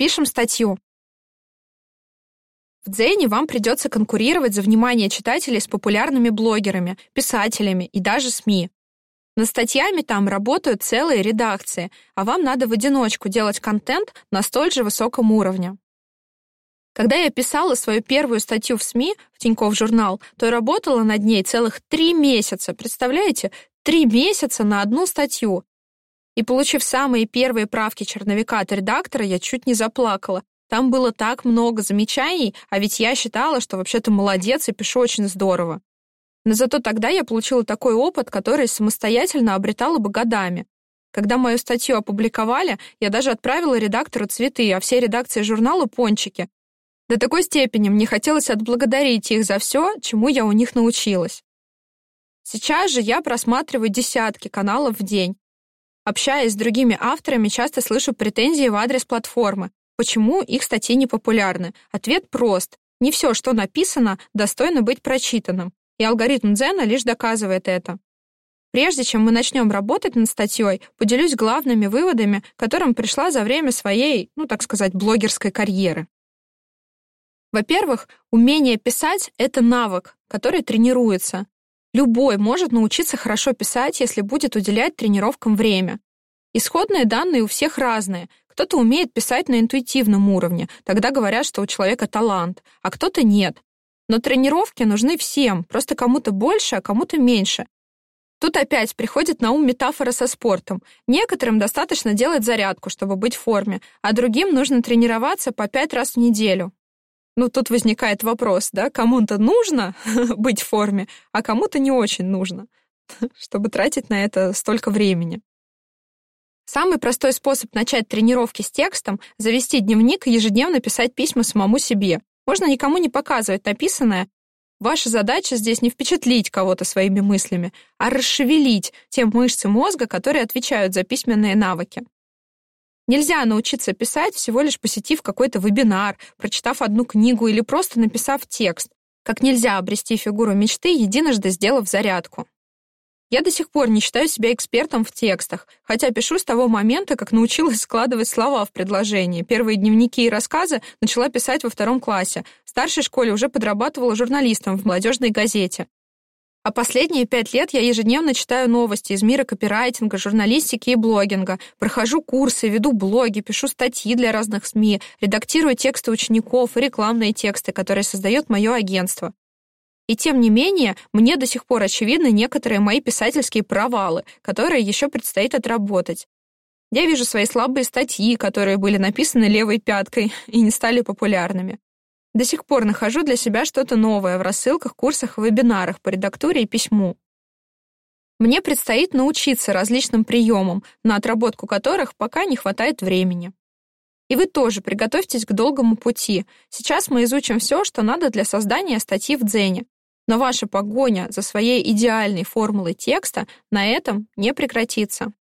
Пишем статью. В Дзене вам придется конкурировать за внимание читателей с популярными блогерами, писателями и даже СМИ. Над статьями там работают целые редакции, а вам надо в одиночку делать контент на столь же высоком уровне. Когда я писала свою первую статью в СМИ, в Тинькофф журнал, то работала над ней целых три месяца. Представляете? Три месяца на одну статью. И получив самые первые правки черновика от редактора, я чуть не заплакала. Там было так много замечаний, а ведь я считала, что вообще-то молодец и пишу очень здорово. Но зато тогда я получила такой опыт, который самостоятельно обретала бы годами. Когда мою статью опубликовали, я даже отправила редактору цветы, а все редакции журнала — пончики. До такой степени мне хотелось отблагодарить их за все, чему я у них научилась. Сейчас же я просматриваю десятки каналов в день. Общаясь с другими авторами, часто слышу претензии в адрес платформы. Почему их статьи не популярны? Ответ прост. Не все, что написано, достойно быть прочитанным. И алгоритм Дзена лишь доказывает это. Прежде чем мы начнем работать над статьей, поделюсь главными выводами, которым пришла за время своей, ну так сказать, блогерской карьеры. Во-первых, умение писать — это навык, который тренируется. Любой может научиться хорошо писать, если будет уделять тренировкам время. Исходные данные у всех разные. Кто-то умеет писать на интуитивном уровне, тогда говорят, что у человека талант, а кто-то нет. Но тренировки нужны всем, просто кому-то больше, а кому-то меньше. Тут опять приходит на ум метафора со спортом. Некоторым достаточно делать зарядку, чтобы быть в форме, а другим нужно тренироваться по пять раз в неделю. Ну, тут возникает вопрос, да, кому-то нужно быть в форме, а кому-то не очень нужно, чтобы тратить на это столько времени. Самый простой способ начать тренировки с текстом — завести дневник и ежедневно писать письма самому себе. Можно никому не показывать написанное. Ваша задача здесь не впечатлить кого-то своими мыслями, а расшевелить те мышцы мозга, которые отвечают за письменные навыки. Нельзя научиться писать, всего лишь посетив какой-то вебинар, прочитав одну книгу или просто написав текст. Как нельзя обрести фигуру мечты, единожды сделав зарядку. Я до сих пор не считаю себя экспертом в текстах, хотя пишу с того момента, как научилась складывать слова в предложении. Первые дневники и рассказы начала писать во втором классе. В старшей школе уже подрабатывала журналистом в молодежной газете. А последние пять лет я ежедневно читаю новости из мира копирайтинга, журналистики и блогинга, прохожу курсы, веду блоги, пишу статьи для разных СМИ, редактирую тексты учеников и рекламные тексты, которые создает мое агентство. И тем не менее, мне до сих пор очевидны некоторые мои писательские провалы, которые еще предстоит отработать. Я вижу свои слабые статьи, которые были написаны левой пяткой и не стали популярными. До сих пор нахожу для себя что-то новое в рассылках, курсах вебинарах по редактуре и письму. Мне предстоит научиться различным приемам, на отработку которых пока не хватает времени. И вы тоже приготовьтесь к долгому пути. Сейчас мы изучим все, что надо для создания статьи в Дзене. Но ваша погоня за своей идеальной формулой текста на этом не прекратится.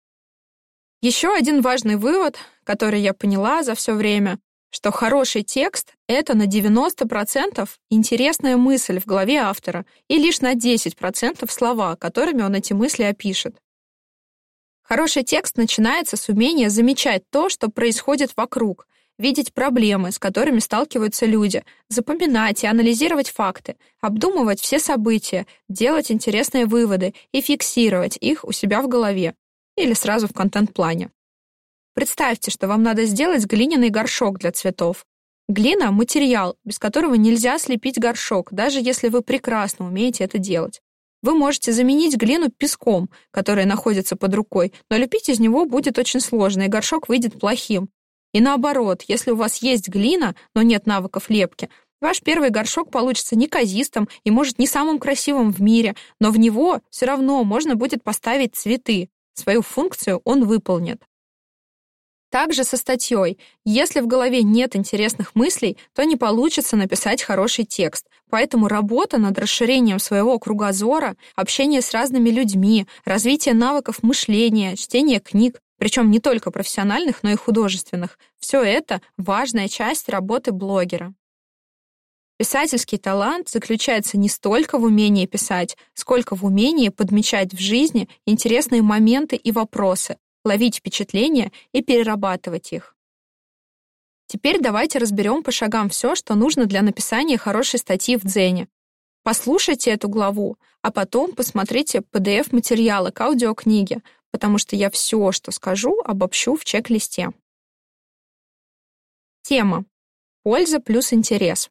Еще один важный вывод, который я поняла за все время, что хороший текст — это на 90% интересная мысль в голове автора и лишь на 10% слова, которыми он эти мысли опишет. Хороший текст начинается с умения замечать то, что происходит вокруг, видеть проблемы, с которыми сталкиваются люди, запоминать и анализировать факты, обдумывать все события, делать интересные выводы и фиксировать их у себя в голове или сразу в контент-плане. Представьте, что вам надо сделать глиняный горшок для цветов. Глина — материал, без которого нельзя слепить горшок, даже если вы прекрасно умеете это делать. Вы можете заменить глину песком, который находится под рукой, но лепить из него будет очень сложно, и горшок выйдет плохим. И наоборот, если у вас есть глина, но нет навыков лепки, ваш первый горшок получится неказистым и, может, не самым красивым в мире, но в него все равно можно будет поставить цветы. Свою функцию он выполнит. Также со статьей. Если в голове нет интересных мыслей, то не получится написать хороший текст. Поэтому работа над расширением своего кругозора, общение с разными людьми, развитие навыков мышления, чтение книг, причем не только профессиональных, но и художественных, все это важная часть работы блогера. Писательский талант заключается не столько в умении писать, сколько в умении подмечать в жизни интересные моменты и вопросы, ловить впечатления и перерабатывать их. Теперь давайте разберем по шагам все, что нужно для написания хорошей статьи в Дзене. Послушайте эту главу, а потом посмотрите PDF-материалы к аудиокниге, потому что я все, что скажу, обобщу в чек-листе. Тема. Польза плюс интерес.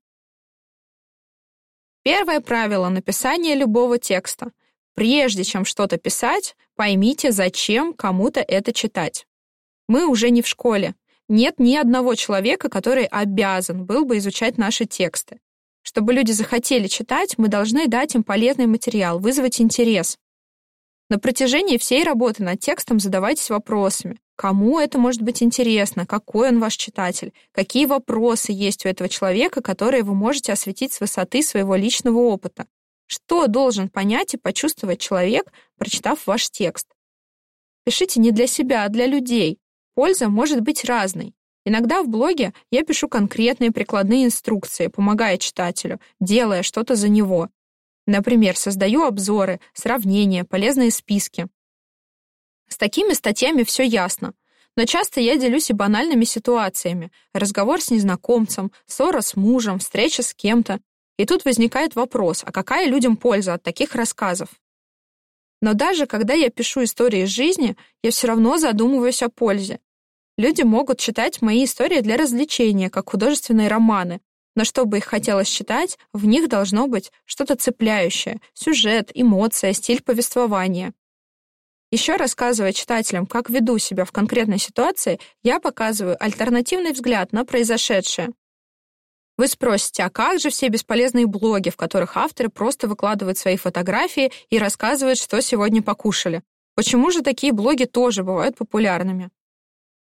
Первое правило написания любого текста. Прежде чем что-то писать, поймите, зачем кому-то это читать. Мы уже не в школе. Нет ни одного человека, который обязан был бы изучать наши тексты. Чтобы люди захотели читать, мы должны дать им полезный материал, вызвать интерес. На протяжении всей работы над текстом задавайтесь вопросами. Кому это может быть интересно? Какой он ваш читатель? Какие вопросы есть у этого человека, которые вы можете осветить с высоты своего личного опыта? Что должен понять и почувствовать человек, прочитав ваш текст? Пишите не для себя, а для людей. Польза может быть разной. Иногда в блоге я пишу конкретные прикладные инструкции, помогая читателю, делая что-то за него. Например, создаю обзоры, сравнения, полезные списки. С такими статьями все ясно. Но часто я делюсь и банальными ситуациями. Разговор с незнакомцем, ссора с мужем, встреча с кем-то. И тут возникает вопрос, а какая людям польза от таких рассказов? Но даже когда я пишу истории из жизни, я все равно задумываюсь о пользе. Люди могут читать мои истории для развлечения, как художественные романы, но чтобы их хотелось читать, в них должно быть что-то цепляющее, сюжет, эмоция, стиль повествования. Еще рассказывая читателям, как веду себя в конкретной ситуации, я показываю альтернативный взгляд на произошедшее. Вы спросите, а как же все бесполезные блоги, в которых авторы просто выкладывают свои фотографии и рассказывают, что сегодня покушали? Почему же такие блоги тоже бывают популярными?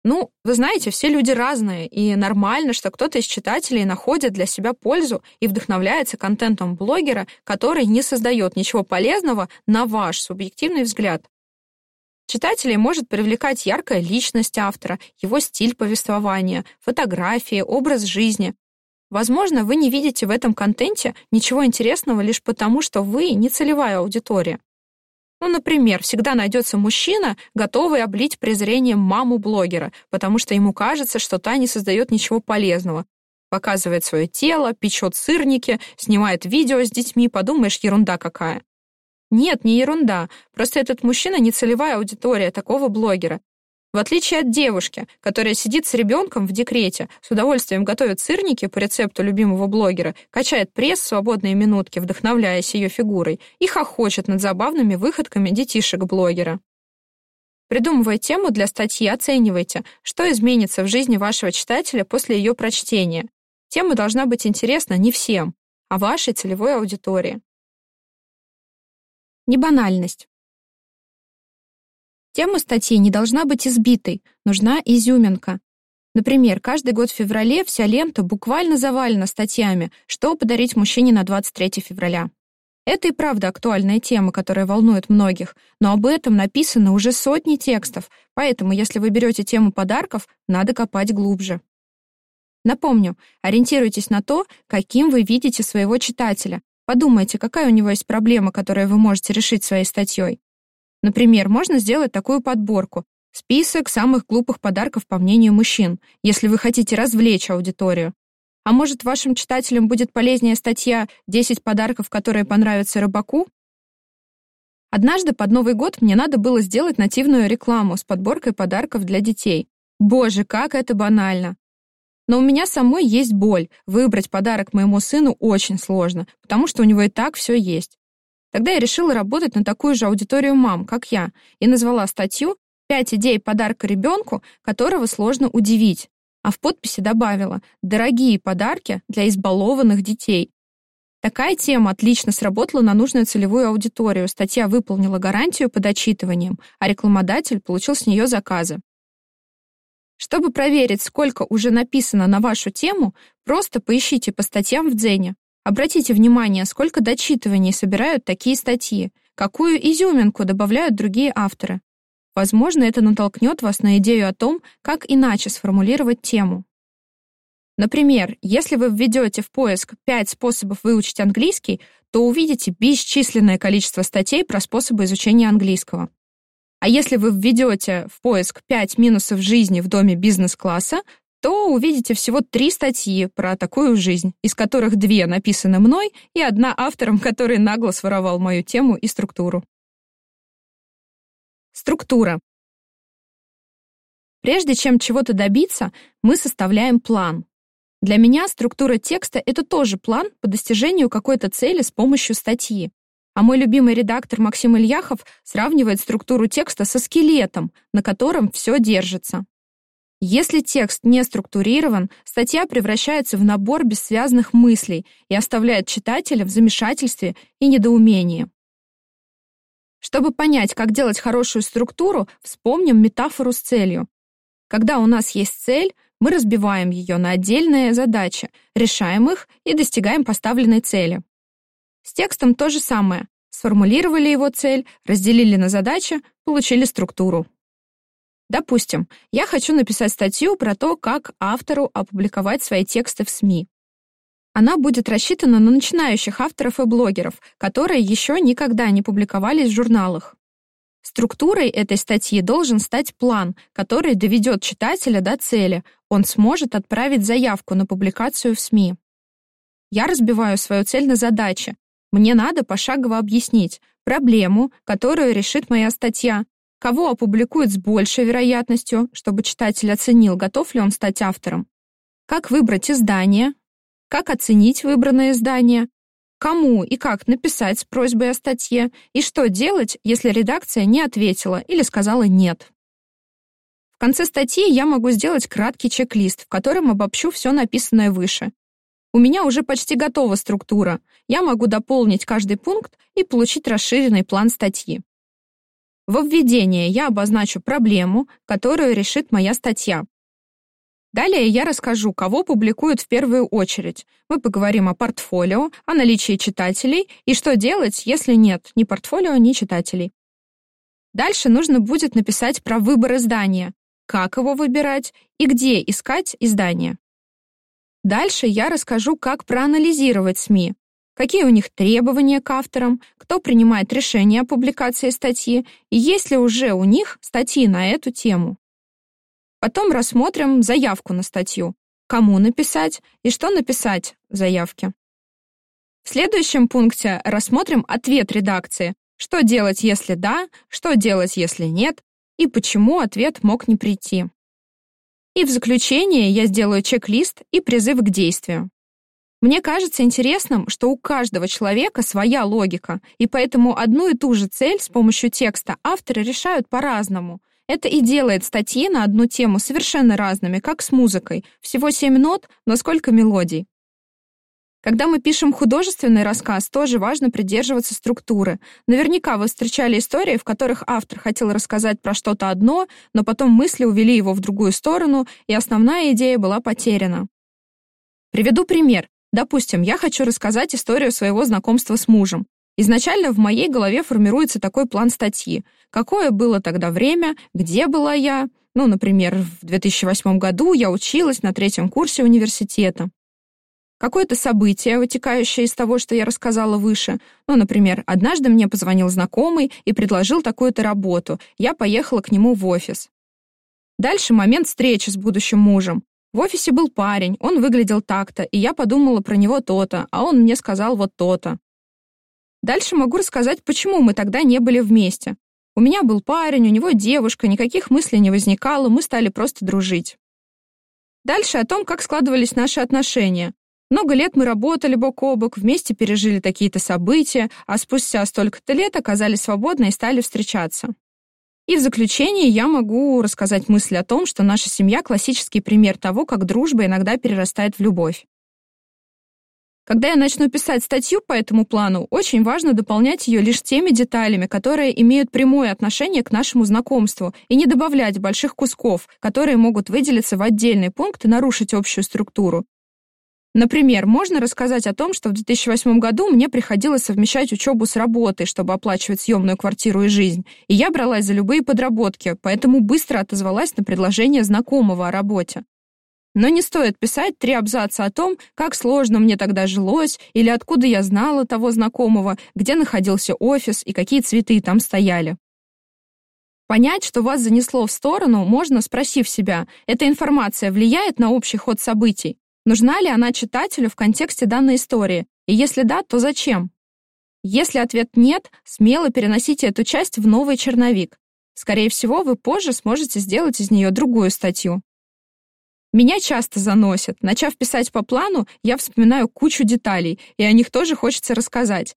Ну, вы знаете, все люди разные, и нормально, что кто-то из читателей находит для себя пользу и вдохновляется контентом блогера, который не создает ничего полезного на ваш субъективный взгляд. Читателей может привлекать яркая личность автора, его стиль повествования, фотографии, образ жизни. Возможно, вы не видите в этом контенте ничего интересного лишь потому, что вы не целевая аудитория. Ну, например, всегда найдется мужчина, готовый облить презрением маму блогера, потому что ему кажется, что та не создает ничего полезного. Показывает свое тело, печет сырники, снимает видео с детьми, подумаешь, ерунда какая. Нет, не ерунда, просто этот мужчина не целевая аудитория такого блогера. В отличие от девушки, которая сидит с ребенком в декрете, с удовольствием готовит сырники по рецепту любимого блогера, качает пресс в свободные минутки, вдохновляясь ее фигурой, и хохочет над забавными выходками детишек блогера. Придумывая тему для статьи, оценивайте, что изменится в жизни вашего читателя после ее прочтения. Тема должна быть интересна не всем, а вашей целевой аудитории. Небанальность. Тема статьи не должна быть избитой, нужна изюминка. Например, каждый год в феврале вся лента буквально завалена статьями «Что подарить мужчине на 23 февраля?». Это и правда актуальная тема, которая волнует многих, но об этом написано уже сотни текстов, поэтому если вы берете тему подарков, надо копать глубже. Напомню, ориентируйтесь на то, каким вы видите своего читателя. Подумайте, какая у него есть проблема, которую вы можете решить своей статьей. Например, можно сделать такую подборку. Список самых глупых подарков по мнению мужчин, если вы хотите развлечь аудиторию. А может, вашим читателям будет полезнее статья «10 подарков, которые понравятся рыбаку»? Однажды под Новый год мне надо было сделать нативную рекламу с подборкой подарков для детей. Боже, как это банально! Но у меня самой есть боль. Выбрать подарок моему сыну очень сложно, потому что у него и так все есть. Тогда я решила работать на такую же аудиторию мам, как я, и назвала статью «Пять идей подарка ребенку, которого сложно удивить». А в подписи добавила «Дорогие подарки для избалованных детей». Такая тема отлично сработала на нужную целевую аудиторию. Статья выполнила гарантию под отчитыванием, а рекламодатель получил с нее заказы. Чтобы проверить, сколько уже написано на вашу тему, просто поищите по статьям в Дзене. Обратите внимание, сколько дочитываний собирают такие статьи, какую изюминку добавляют другие авторы. Возможно, это натолкнет вас на идею о том, как иначе сформулировать тему. Например, если вы введете в поиск 5 способов выучить английский, то увидите бесчисленное количество статей про способы изучения английского. А если вы введете в поиск 5 минусов жизни в доме бизнес-класса, то увидите всего три статьи про такую жизнь, из которых две написаны мной и одна автором, который нагло своровал мою тему и структуру. Структура. Прежде чем чего-то добиться, мы составляем план. Для меня структура текста — это тоже план по достижению какой-то цели с помощью статьи. А мой любимый редактор Максим Ильяхов сравнивает структуру текста со скелетом, на котором все держится. Если текст не структурирован, статья превращается в набор бессвязных мыслей и оставляет читателя в замешательстве и недоумении. Чтобы понять, как делать хорошую структуру, вспомним метафору с целью. Когда у нас есть цель, мы разбиваем ее на отдельные задачи, решаем их и достигаем поставленной цели. С текстом то же самое. Сформулировали его цель, разделили на задачи, получили структуру. Допустим, я хочу написать статью про то, как автору опубликовать свои тексты в СМИ. Она будет рассчитана на начинающих авторов и блогеров, которые еще никогда не публиковались в журналах. Структурой этой статьи должен стать план, который доведет читателя до цели. Он сможет отправить заявку на публикацию в СМИ. Я разбиваю свою цель на задачи. Мне надо пошагово объяснить проблему, которую решит моя статья, Кого опубликуют с большей вероятностью, чтобы читатель оценил, готов ли он стать автором? Как выбрать издание? Как оценить выбранное издание? Кому и как написать с просьбой о статье? И что делать, если редакция не ответила или сказала «нет»? В конце статьи я могу сделать краткий чек-лист, в котором обобщу все написанное выше. У меня уже почти готова структура. Я могу дополнить каждый пункт и получить расширенный план статьи. Во введение я обозначу проблему, которую решит моя статья. Далее я расскажу, кого публикуют в первую очередь. Мы поговорим о портфолио, о наличии читателей и что делать, если нет ни портфолио, ни читателей. Дальше нужно будет написать про выбор издания, как его выбирать и где искать издание. Дальше я расскажу, как проанализировать СМИ, какие у них требования к авторам, кто принимает решение о публикации статьи и есть ли уже у них статьи на эту тему. Потом рассмотрим заявку на статью, кому написать и что написать в заявке. В следующем пункте рассмотрим ответ редакции, что делать, если да, что делать, если нет, и почему ответ мог не прийти. И в заключение я сделаю чек-лист и призыв к действию. Мне кажется интересным, что у каждого человека своя логика, и поэтому одну и ту же цель с помощью текста авторы решают по-разному. Это и делает статьи на одну тему совершенно разными, как с музыкой. Всего семь нот, но сколько мелодий. Когда мы пишем художественный рассказ, тоже важно придерживаться структуры. Наверняка вы встречали истории, в которых автор хотел рассказать про что-то одно, но потом мысли увели его в другую сторону, и основная идея была потеряна. Приведу пример. Допустим, я хочу рассказать историю своего знакомства с мужем. Изначально в моей голове формируется такой план статьи. Какое было тогда время, где была я? Ну, например, в 2008 году я училась на третьем курсе университета. Какое-то событие, вытекающее из того, что я рассказала выше. Ну, например, однажды мне позвонил знакомый и предложил такую-то работу. Я поехала к нему в офис. Дальше момент встречи с будущим мужем. В офисе был парень, он выглядел так-то, и я подумала про него то-то, а он мне сказал вот то-то. Дальше могу рассказать, почему мы тогда не были вместе. У меня был парень, у него девушка, никаких мыслей не возникало, мы стали просто дружить. Дальше о том, как складывались наши отношения. Много лет мы работали бок о бок, вместе пережили такие-то события, а спустя столько-то лет оказались свободны и стали встречаться. И в заключение я могу рассказать мысль о том, что наша семья — классический пример того, как дружба иногда перерастает в любовь. Когда я начну писать статью по этому плану, очень важно дополнять ее лишь теми деталями, которые имеют прямое отношение к нашему знакомству, и не добавлять больших кусков, которые могут выделиться в отдельный пункт и нарушить общую структуру. Например, можно рассказать о том, что в 2008 году мне приходилось совмещать учебу с работой, чтобы оплачивать съемную квартиру и жизнь, и я бралась за любые подработки, поэтому быстро отозвалась на предложение знакомого о работе. Но не стоит писать три абзаца о том, как сложно мне тогда жилось, или откуда я знала того знакомого, где находился офис и какие цветы там стояли. Понять, что вас занесло в сторону, можно, спросив себя, эта информация влияет на общий ход событий? Нужна ли она читателю в контексте данной истории? И если да, то зачем? Если ответ нет, смело переносите эту часть в новый черновик. Скорее всего, вы позже сможете сделать из нее другую статью. Меня часто заносят. Начав писать по плану, я вспоминаю кучу деталей, и о них тоже хочется рассказать.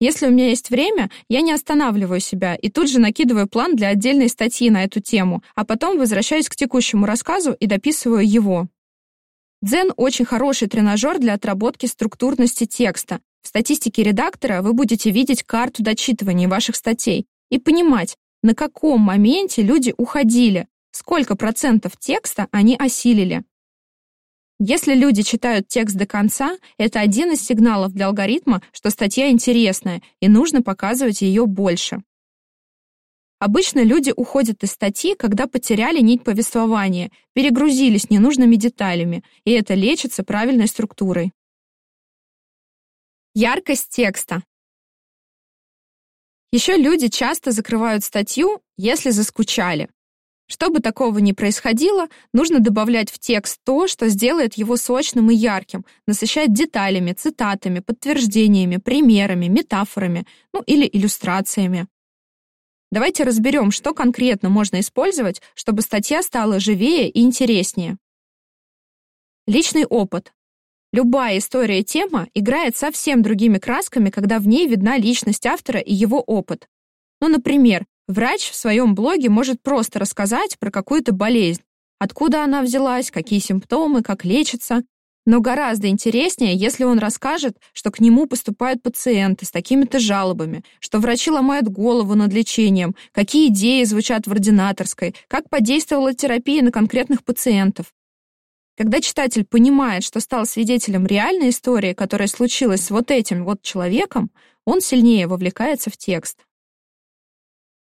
Если у меня есть время, я не останавливаю себя и тут же накидываю план для отдельной статьи на эту тему, а потом возвращаюсь к текущему рассказу и дописываю его. Дзен — очень хороший тренажер для отработки структурности текста. В статистике редактора вы будете видеть карту дочитывания ваших статей и понимать, на каком моменте люди уходили, сколько процентов текста они осилили. Если люди читают текст до конца, это один из сигналов для алгоритма, что статья интересная, и нужно показывать ее больше. Обычно люди уходят из статьи, когда потеряли нить повествования, перегрузились ненужными деталями, и это лечится правильной структурой. Яркость текста. Еще люди часто закрывают статью, если заскучали. Чтобы такого не происходило, нужно добавлять в текст то, что сделает его сочным и ярким, насыщать деталями, цитатами, подтверждениями, примерами, метафорами, ну или иллюстрациями. Давайте разберем, что конкретно можно использовать, чтобы статья стала живее и интереснее. Личный опыт. Любая история-тема играет совсем другими красками, когда в ней видна личность автора и его опыт. Ну, например, Врач в своем блоге может просто рассказать про какую-то болезнь, откуда она взялась, какие симптомы, как лечится. Но гораздо интереснее, если он расскажет, что к нему поступают пациенты с такими-то жалобами, что врачи ломают голову над лечением, какие идеи звучат в ординаторской, как подействовала терапия на конкретных пациентов. Когда читатель понимает, что стал свидетелем реальной истории, которая случилась с вот этим вот человеком, он сильнее вовлекается в текст.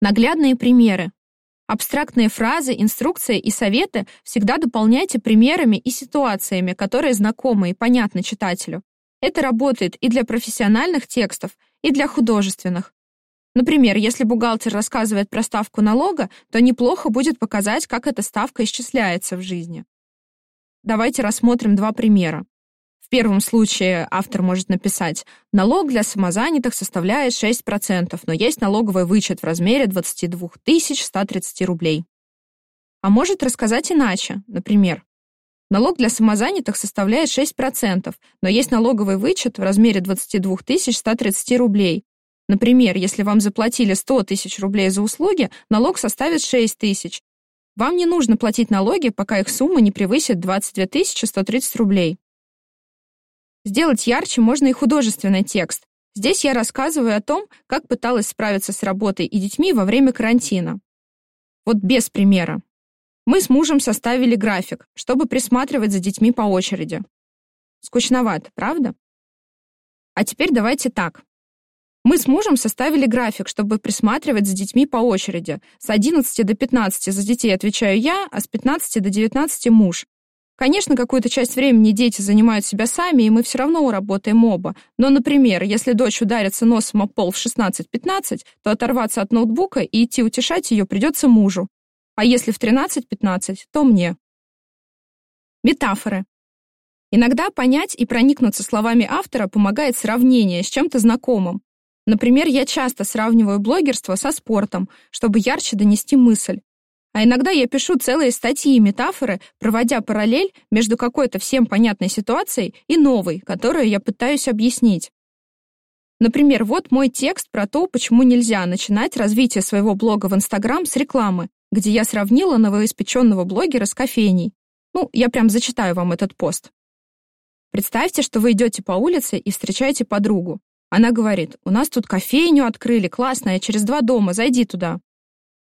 Наглядные примеры. Абстрактные фразы, инструкции и советы всегда дополняйте примерами и ситуациями, которые знакомы и понятны читателю. Это работает и для профессиональных текстов, и для художественных. Например, если бухгалтер рассказывает про ставку налога, то неплохо будет показать, как эта ставка исчисляется в жизни. Давайте рассмотрим два примера первом случае автор может написать «Налог для самозанятых составляет 6%, но есть налоговый вычет в размере 22 130 рублей». А может рассказать иначе, например, Налог для самозанятых составляет 6%, но есть налоговый вычет в размере 22 130 рублей. Например, если вам заплатили 100 тысяч рублей за услуги, налог составит 6 тысяч. Вам не нужно платить налоги, пока их сумма не превысит 22 130 рублей. Сделать ярче можно и художественный текст. Здесь я рассказываю о том, как пыталась справиться с работой и детьми во время карантина. Вот без примера. Мы с мужем составили график, чтобы присматривать за детьми по очереди. Скучновато, правда? А теперь давайте так. Мы с мужем составили график, чтобы присматривать за детьми по очереди. С 11 до 15 за детей отвечаю я, а с 15 до 19 муж. Конечно, какую-то часть времени дети занимают себя сами, и мы все равно работаем оба. Но, например, если дочь ударится носом о пол в 16-15, то оторваться от ноутбука и идти утешать ее придется мужу. А если в 13-15, то мне. Метафоры. Иногда понять и проникнуться словами автора помогает сравнение с чем-то знакомым. Например, я часто сравниваю блогерство со спортом, чтобы ярче донести мысль. А иногда я пишу целые статьи и метафоры, проводя параллель между какой-то всем понятной ситуацией и новой, которую я пытаюсь объяснить. Например, вот мой текст про то, почему нельзя начинать развитие своего блога в Инстаграм с рекламы, где я сравнила новоиспеченного блогера с кофейней. Ну, я прям зачитаю вам этот пост. Представьте, что вы идете по улице и встречаете подругу. Она говорит, у нас тут кофейню открыли, классная, через два дома, зайди туда.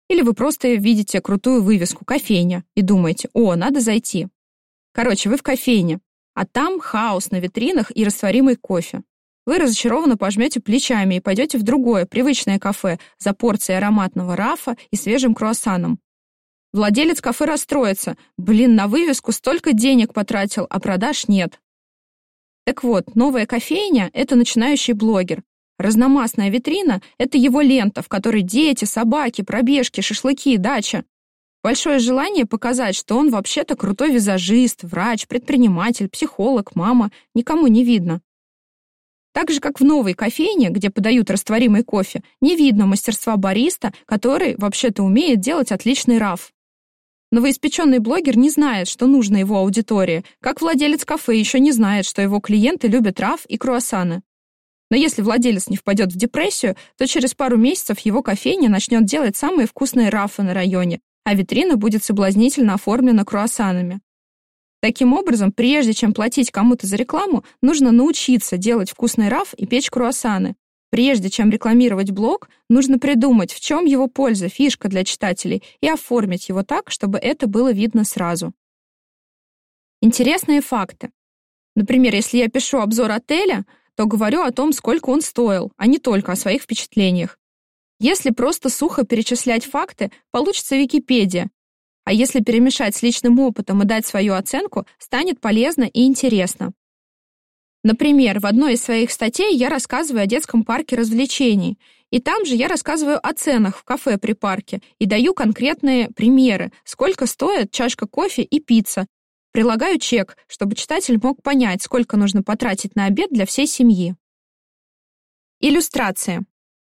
Или вы просто видите крутую вывеску «кофейня» и думаете «О, надо зайти». Короче, вы в кофейне, а там хаос на витринах и растворимый кофе. Вы разочарованно пожмете плечами и пойдете в другое, привычное кафе за порцией ароматного рафа и свежим круассаном. Владелец кафе расстроится. Блин, на вывеску столько денег потратил, а продаж нет. Так вот, новая кофейня — это начинающий блогер, Разномастная витрина — это его лента, в которой дети, собаки, пробежки, шашлыки, дача. Большое желание показать, что он вообще-то крутой визажист, врач, предприниматель, психолог, мама, никому не видно. Так же, как в новой кофейне, где подают растворимый кофе, не видно мастерства бариста, который вообще-то умеет делать отличный раф. Новоиспеченный блогер не знает, что нужно его аудитории, как владелец кафе еще не знает, что его клиенты любят раф и круассаны. Но если владелец не впадет в депрессию, то через пару месяцев его кофейня начнет делать самые вкусные рафы на районе, а витрина будет соблазнительно оформлена круассанами. Таким образом, прежде чем платить кому-то за рекламу, нужно научиться делать вкусный раф и печь круассаны. Прежде чем рекламировать блог, нужно придумать, в чем его польза, фишка для читателей, и оформить его так, чтобы это было видно сразу. Интересные факты. Например, если я пишу обзор отеля, то говорю о том, сколько он стоил, а не только о своих впечатлениях. Если просто сухо перечислять факты, получится Википедия. А если перемешать с личным опытом и дать свою оценку, станет полезно и интересно. Например, в одной из своих статей я рассказываю о детском парке развлечений, и там же я рассказываю о ценах в кафе при парке и даю конкретные примеры, сколько стоит чашка кофе и пицца, Прилагаю чек, чтобы читатель мог понять, сколько нужно потратить на обед для всей семьи. Иллюстрация.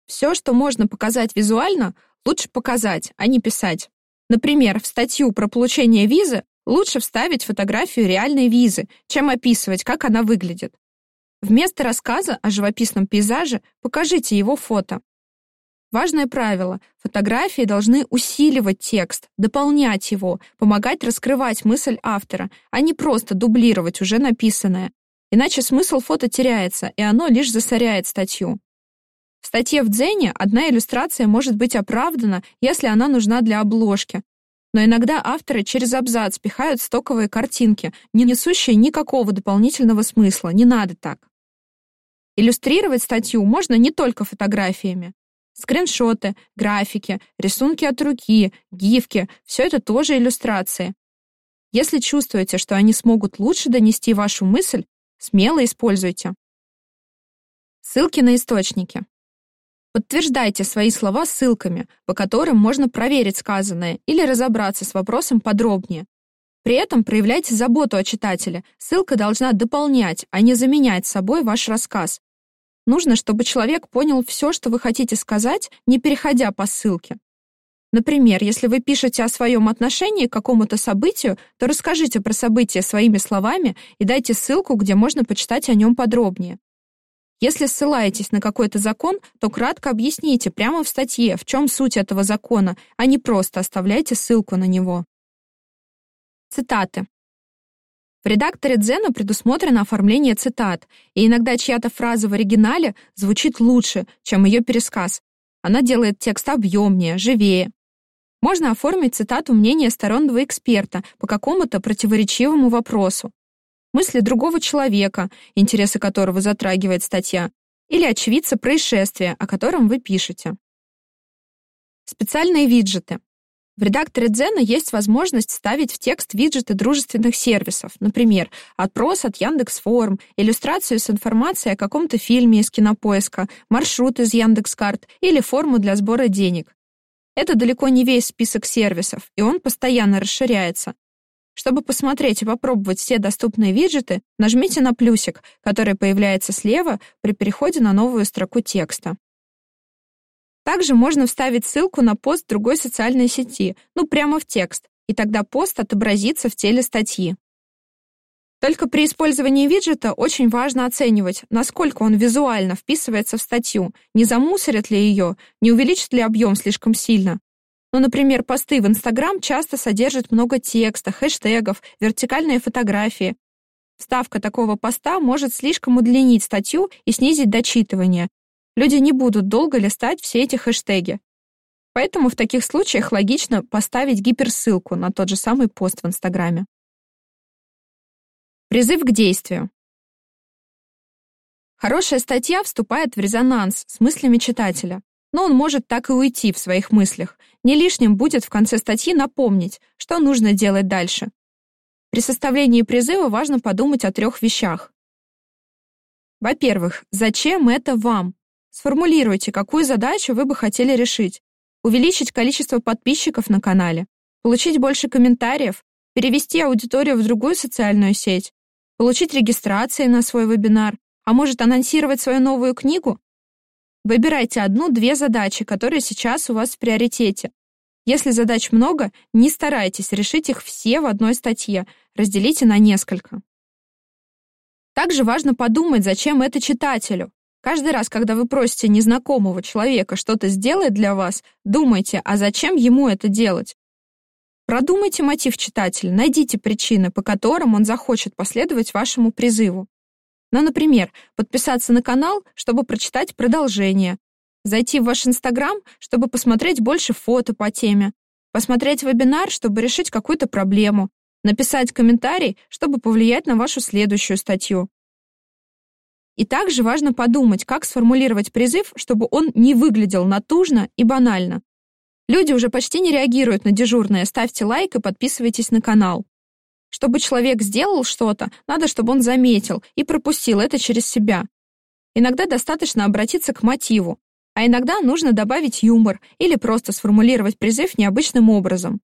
Все, что можно показать визуально, лучше показать, а не писать. Например, в статью про получение визы лучше вставить фотографию реальной визы, чем описывать, как она выглядит. Вместо рассказа о живописном пейзаже покажите его фото. Важное правило — фотографии должны усиливать текст, дополнять его, помогать раскрывать мысль автора, а не просто дублировать уже написанное. Иначе смысл фото теряется, и оно лишь засоряет статью. В статье в Дзене одна иллюстрация может быть оправдана, если она нужна для обложки. Но иногда авторы через абзац пихают стоковые картинки, не несущие никакого дополнительного смысла. Не надо так. Иллюстрировать статью можно не только фотографиями. Скриншоты, графики, рисунки от руки, гифки — все это тоже иллюстрации. Если чувствуете, что они смогут лучше донести вашу мысль, смело используйте. Ссылки на источники. Подтверждайте свои слова ссылками, по которым можно проверить сказанное или разобраться с вопросом подробнее. При этом проявляйте заботу о читателе. Ссылка должна дополнять, а не заменять собой ваш рассказ. Нужно, чтобы человек понял все, что вы хотите сказать, не переходя по ссылке. Например, если вы пишете о своем отношении к какому-то событию, то расскажите про событие своими словами и дайте ссылку, где можно почитать о нем подробнее. Если ссылаетесь на какой-то закон, то кратко объясните прямо в статье, в чем суть этого закона, а не просто оставляйте ссылку на него. Цитаты. В редакторе Дзена предусмотрено оформление цитат, и иногда чья-то фраза в оригинале звучит лучше, чем ее пересказ. Она делает текст объемнее, живее. Можно оформить цитату мнения стороннего эксперта по какому-то противоречивому вопросу. Мысли другого человека, интересы которого затрагивает статья, или очевидца происшествия, о котором вы пишете. Специальные виджеты. В редакторе Дзена есть возможность ставить в текст виджеты дружественных сервисов, например, опрос от Яндекс.Форм, иллюстрацию с информацией о каком-то фильме из Кинопоиска, маршрут из Яндекс.Карт или форму для сбора денег. Это далеко не весь список сервисов, и он постоянно расширяется. Чтобы посмотреть и попробовать все доступные виджеты, нажмите на плюсик, который появляется слева при переходе на новую строку текста. Также можно вставить ссылку на пост другой социальной сети, ну прямо в текст, и тогда пост отобразится в теле статьи. Только при использовании виджета очень важно оценивать, насколько он визуально вписывается в статью, не замусорит ли ее, не увеличит ли объем слишком сильно. Ну, например, посты в Инстаграм часто содержат много текста, хэштегов, вертикальные фотографии. Вставка такого поста может слишком удлинить статью и снизить дочитывание, Люди не будут долго листать все эти хэштеги. Поэтому в таких случаях логично поставить гиперссылку на тот же самый пост в Инстаграме. Призыв к действию. Хорошая статья вступает в резонанс с мыслями читателя, но он может так и уйти в своих мыслях. Не лишним будет в конце статьи напомнить, что нужно делать дальше. При составлении призыва важно подумать о трех вещах. Во-первых, зачем это вам? Сформулируйте, какую задачу вы бы хотели решить. Увеличить количество подписчиков на канале, получить больше комментариев, перевести аудиторию в другую социальную сеть, получить регистрации на свой вебинар, а может анонсировать свою новую книгу? Выбирайте одну-две задачи, которые сейчас у вас в приоритете. Если задач много, не старайтесь решить их все в одной статье, разделите на несколько. Также важно подумать, зачем это читателю. Каждый раз, когда вы просите незнакомого человека что-то сделать для вас, думайте, а зачем ему это делать? Продумайте мотив читателя, найдите причины, по которым он захочет последовать вашему призыву. Ну, например, подписаться на канал, чтобы прочитать продолжение, зайти в ваш Инстаграм, чтобы посмотреть больше фото по теме, посмотреть вебинар, чтобы решить какую-то проблему, написать комментарий, чтобы повлиять на вашу следующую статью. И также важно подумать, как сформулировать призыв, чтобы он не выглядел натужно и банально. Люди уже почти не реагируют на дежурное. Ставьте лайк и подписывайтесь на канал. Чтобы человек сделал что-то, надо, чтобы он заметил и пропустил это через себя. Иногда достаточно обратиться к мотиву, а иногда нужно добавить юмор или просто сформулировать призыв необычным образом.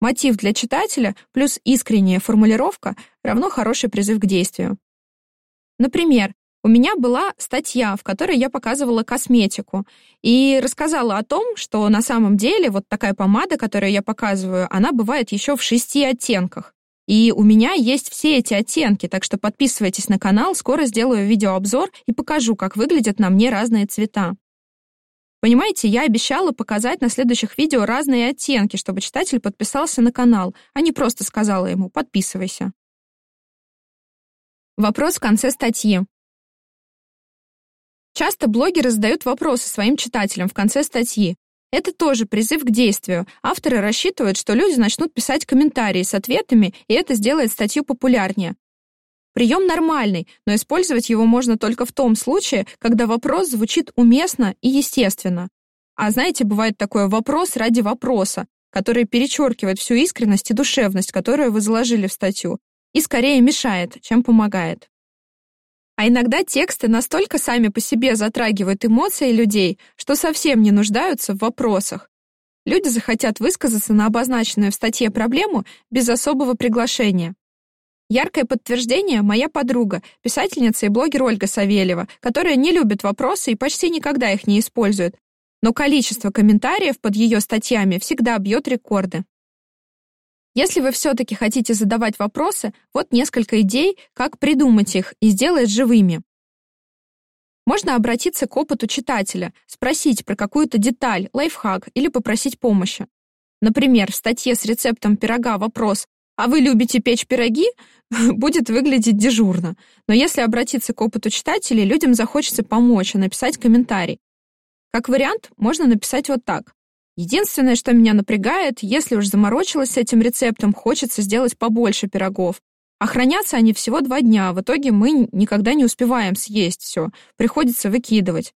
Мотив для читателя плюс искренняя формулировка равно хороший призыв к действию. Например, у меня была статья, в которой я показывала косметику и рассказала о том, что на самом деле вот такая помада, которую я показываю, она бывает еще в шести оттенках. И у меня есть все эти оттенки, так что подписывайтесь на канал, скоро сделаю видеообзор и покажу, как выглядят на мне разные цвета. Понимаете, я обещала показать на следующих видео разные оттенки, чтобы читатель подписался на канал, а не просто сказала ему «подписывайся». Вопрос в конце статьи. Часто блогеры задают вопросы своим читателям в конце статьи. Это тоже призыв к действию. Авторы рассчитывают, что люди начнут писать комментарии с ответами, и это сделает статью популярнее. Прием нормальный, но использовать его можно только в том случае, когда вопрос звучит уместно и естественно. А знаете, бывает такой вопрос ради вопроса, который перечеркивает всю искренность и душевность, которую вы заложили в статью, и скорее мешает, чем помогает. А иногда тексты настолько сами по себе затрагивают эмоции людей, что совсем не нуждаются в вопросах. Люди захотят высказаться на обозначенную в статье проблему без особого приглашения. Яркое подтверждение — моя подруга, писательница и блогер Ольга Савельева, которая не любит вопросы и почти никогда их не использует. Но количество комментариев под ее статьями всегда бьет рекорды. Если вы все-таки хотите задавать вопросы, вот несколько идей, как придумать их и сделать живыми. Можно обратиться к опыту читателя, спросить про какую-то деталь, лайфхак или попросить помощи. Например, в статье с рецептом пирога вопрос «А вы любите печь пироги?» будет выглядеть дежурно. Но если обратиться к опыту читателей, людям захочется помочь и написать комментарий. Как вариант, можно написать вот так. Единственное, что меня напрягает, если уж заморочилась с этим рецептом, хочется сделать побольше пирогов. А хранятся они всего два дня, в итоге мы никогда не успеваем съесть все, приходится выкидывать.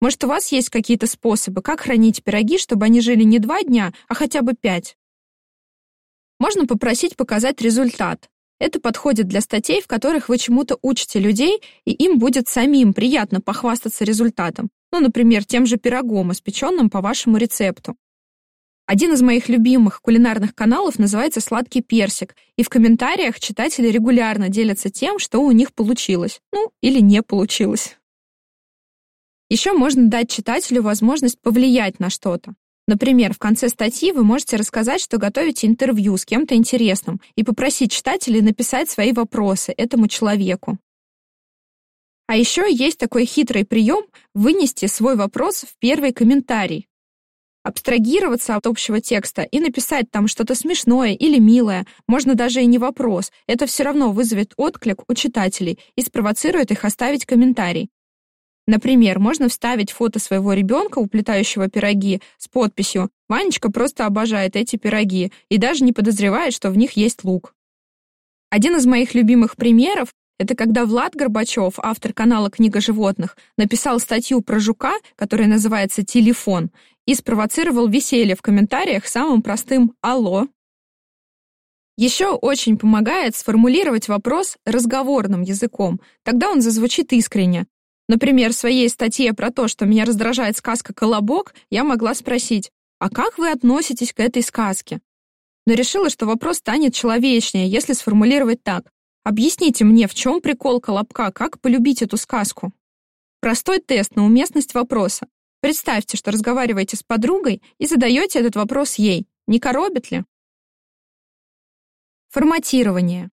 Может, у вас есть какие-то способы, как хранить пироги, чтобы они жили не два дня, а хотя бы пять? Можно попросить показать результат. Это подходит для статей, в которых вы чему-то учите людей, и им будет самим приятно похвастаться результатом. Ну, например, тем же пирогом, испеченным по вашему рецепту. Один из моих любимых кулинарных каналов называется «Сладкий персик», и в комментариях читатели регулярно делятся тем, что у них получилось, ну, или не получилось. Еще можно дать читателю возможность повлиять на что-то. Например, в конце статьи вы можете рассказать, что готовите интервью с кем-то интересным и попросить читателей написать свои вопросы этому человеку. А еще есть такой хитрый прием вынести свой вопрос в первый комментарий абстрагироваться от общего текста и написать там что-то смешное или милое, можно даже и не вопрос, это все равно вызовет отклик у читателей и спровоцирует их оставить комментарий. Например, можно вставить фото своего ребенка, уплетающего пироги, с подписью «Ванечка просто обожает эти пироги и даже не подозревает, что в них есть лук». Один из моих любимых примеров это когда Влад Горбачев, автор канала «Книга животных», написал статью про жука, которая называется «Телефон», и спровоцировал веселье в комментариях самым простым «Алло». Еще очень помогает сформулировать вопрос разговорным языком, тогда он зазвучит искренне. Например, в своей статье про то, что меня раздражает сказка «Колобок», я могла спросить, а как вы относитесь к этой сказке? Но решила, что вопрос станет человечнее, если сформулировать так. Объясните мне, в чем прикол «Колобка», как полюбить эту сказку? Простой тест на уместность вопроса. Представьте, что разговариваете с подругой и задаете этот вопрос ей. Не коробит ли? Форматирование.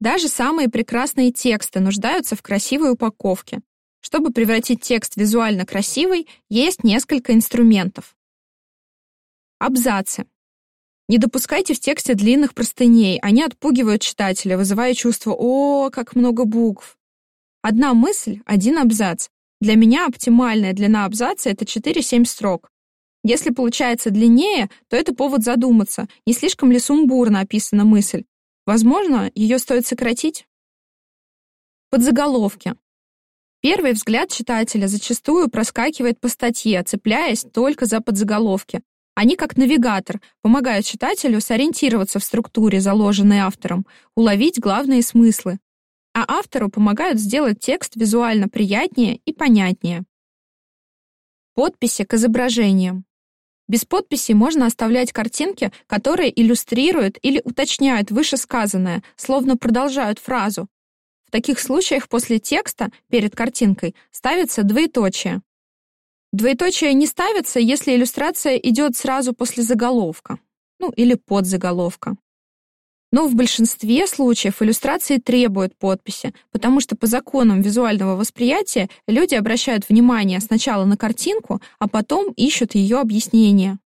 Даже самые прекрасные тексты нуждаются в красивой упаковке. Чтобы превратить текст визуально красивый, есть несколько инструментов. Абзацы. Не допускайте в тексте длинных простыней, они отпугивают читателя, вызывая чувство «О, как много букв». Одна мысль — один абзац. Для меня оптимальная длина абзаца — это 4-7 строк. Если получается длиннее, то это повод задуматься, не слишком ли сумбурно описана мысль, Возможно, ее стоит сократить? Подзаголовки. Первый взгляд читателя зачастую проскакивает по статье, цепляясь только за подзаголовки. Они, как навигатор, помогают читателю сориентироваться в структуре, заложенной автором, уловить главные смыслы. А автору помогают сделать текст визуально приятнее и понятнее. Подписи к изображениям. Без подписи можно оставлять картинки, которые иллюстрируют или уточняют вышесказанное, словно продолжают фразу. В таких случаях после текста перед картинкой ставится двоеточие. Двоеточие не ставится, если иллюстрация идет сразу после заголовка, ну или подзаголовка. Но в большинстве случаев иллюстрации требуют подписи, потому что по законам визуального восприятия люди обращают внимание сначала на картинку, а потом ищут ее объяснение.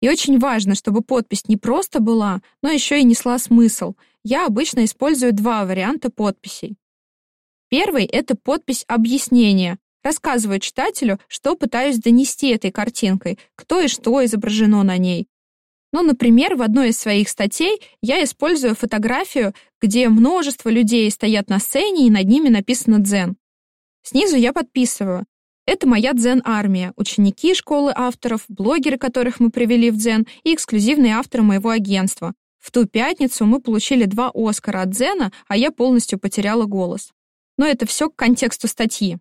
И очень важно, чтобы подпись не просто была, но еще и несла смысл. Я обычно использую два варианта подписей. Первый — это подпись объяснения. Рассказываю читателю, что пытаюсь донести этой картинкой, кто и что изображено на ней, ну, например, в одной из своих статей я использую фотографию, где множество людей стоят на сцене и над ними написано «Дзен». Снизу я подписываю. Это моя дзен-армия, ученики школы авторов, блогеры, которых мы привели в дзен, и эксклюзивные авторы моего агентства. В ту пятницу мы получили два Оскара от дзена, а я полностью потеряла голос. Но это все к контексту статьи.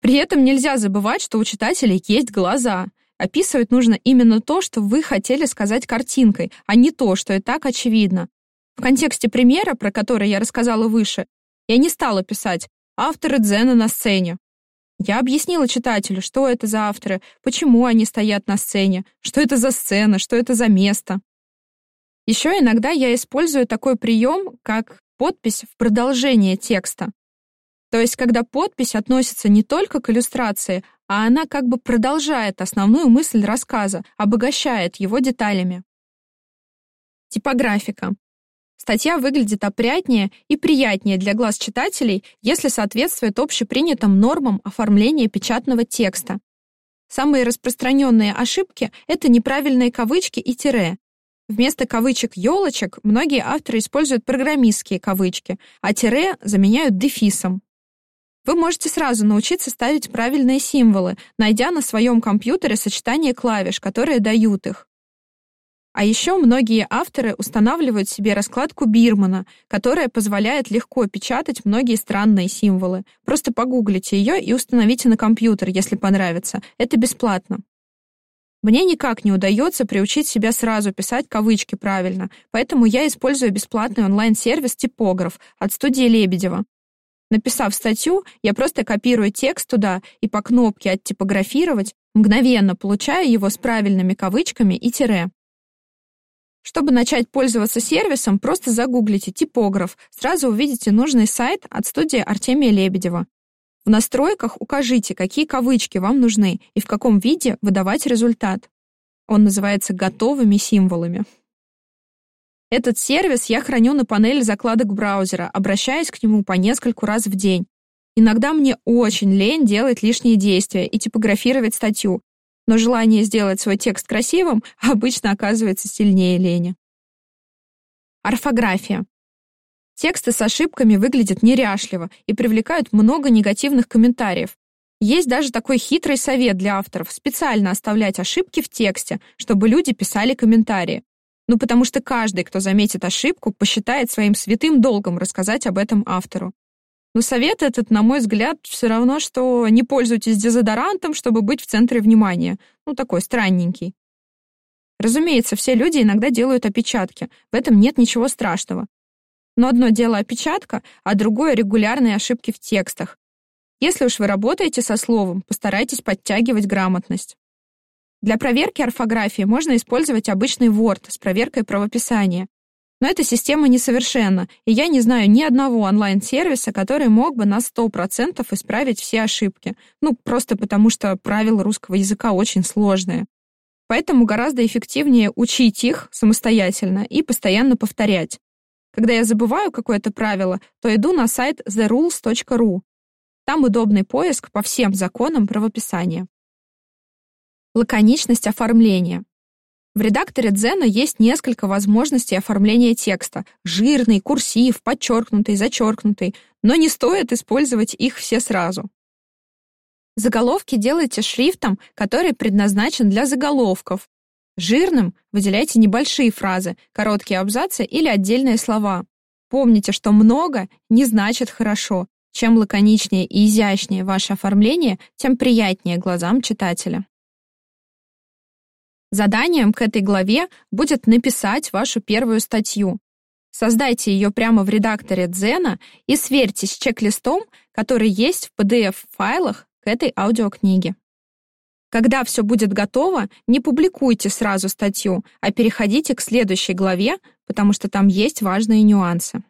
При этом нельзя забывать, что у читателей есть глаза — Описывать нужно именно то, что вы хотели сказать картинкой, а не то, что и так очевидно. В контексте примера, про который я рассказала выше, я не стала писать «авторы дзена на сцене». Я объяснила читателю, что это за авторы, почему они стоят на сцене, что это за сцена, что это за место. Еще иногда я использую такой прием, как подпись в продолжение текста. То есть, когда подпись относится не только к иллюстрации, а она как бы продолжает основную мысль рассказа, обогащает его деталями. Типографика. Статья выглядит опрятнее и приятнее для глаз читателей, если соответствует общепринятым нормам оформления печатного текста. Самые распространенные ошибки — это неправильные кавычки и тире. Вместо кавычек-елочек многие авторы используют программистские кавычки, а тире заменяют дефисом. Вы можете сразу научиться ставить правильные символы, найдя на своем компьютере сочетание клавиш, которые дают их. А еще многие авторы устанавливают себе раскладку Бирмана, которая позволяет легко печатать многие странные символы. Просто погуглите ее и установите на компьютер, если понравится. Это бесплатно. Мне никак не удается приучить себя сразу писать кавычки правильно, поэтому я использую бесплатный онлайн-сервис «Типограф» от студии Лебедева. Написав статью, я просто копирую текст туда и по кнопке «Оттипографировать» мгновенно получаю его с правильными кавычками и тире. Чтобы начать пользоваться сервисом, просто загуглите «типограф», сразу увидите нужный сайт от студии Артемия Лебедева. В настройках укажите, какие кавычки вам нужны и в каком виде выдавать результат. Он называется «готовыми символами». Этот сервис я храню на панели закладок браузера, обращаясь к нему по нескольку раз в день. Иногда мне очень лень делать лишние действия и типографировать статью, но желание сделать свой текст красивым обычно оказывается сильнее лени. Орфография. Тексты с ошибками выглядят неряшливо и привлекают много негативных комментариев. Есть даже такой хитрый совет для авторов — специально оставлять ошибки в тексте, чтобы люди писали комментарии. Ну, потому что каждый, кто заметит ошибку, посчитает своим святым долгом рассказать об этом автору. Но совет этот, на мой взгляд, все равно, что не пользуйтесь дезодорантом, чтобы быть в центре внимания. Ну, такой странненький. Разумеется, все люди иногда делают опечатки. В этом нет ничего страшного. Но одно дело опечатка, а другое — регулярные ошибки в текстах. Если уж вы работаете со словом, постарайтесь подтягивать грамотность. Для проверки орфографии можно использовать обычный Word с проверкой правописания. Но эта система несовершенна, и я не знаю ни одного онлайн-сервиса, который мог бы на 100% исправить все ошибки. Ну, просто потому что правила русского языка очень сложные. Поэтому гораздо эффективнее учить их самостоятельно и постоянно повторять. Когда я забываю какое-то правило, то иду на сайт therules.ru. Там удобный поиск по всем законам правописания. Лаконичность оформления. В редакторе Дзена есть несколько возможностей оформления текста. Жирный, курсив, подчеркнутый, зачеркнутый. Но не стоит использовать их все сразу. Заголовки делайте шрифтом, который предназначен для заголовков. Жирным выделяйте небольшие фразы, короткие абзацы или отдельные слова. Помните, что много не значит хорошо. Чем лаконичнее и изящнее ваше оформление, тем приятнее глазам читателя. Заданием к этой главе будет написать вашу первую статью. Создайте ее прямо в редакторе Дзена и сверьте с чек-листом, который есть в PDF-файлах к этой аудиокниге. Когда все будет готово, не публикуйте сразу статью, а переходите к следующей главе, потому что там есть важные нюансы.